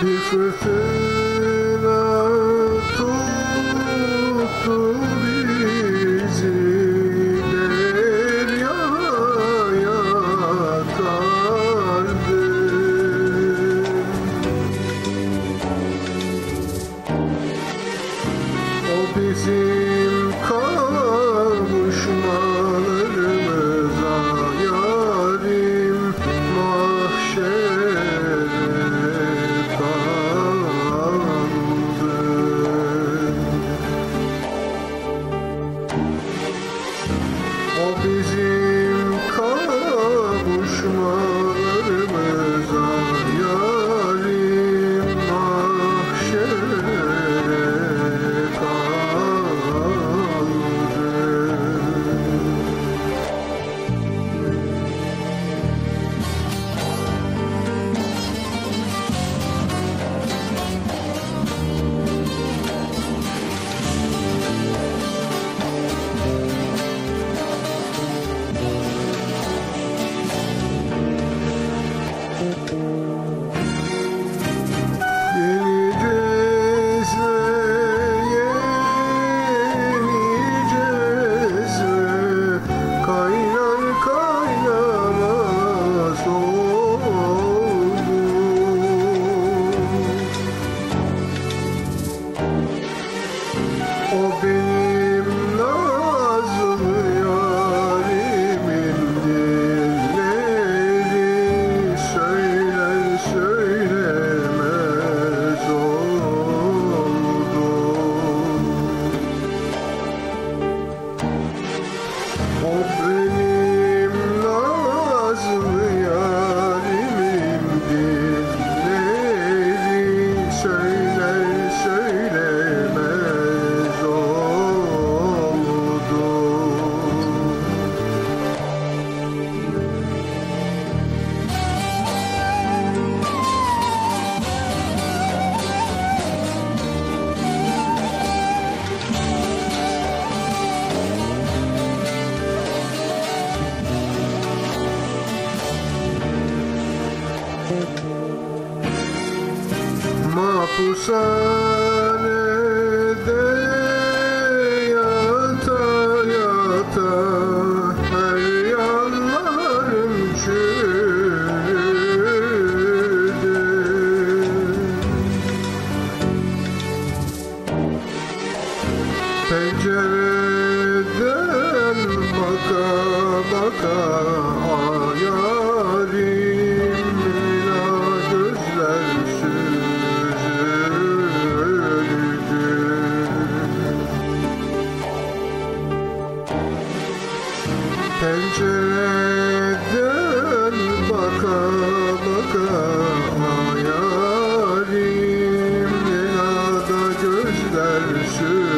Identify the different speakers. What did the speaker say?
Speaker 1: Fırtına tuttu bizi deryaya kardı O bizim O bizim kavuşmalarımıza Mahpushanede yata yata her yanlarım çürüdü. Pencereden baka baka ayarim geceden baka baka ayarim Dünyada gözler sür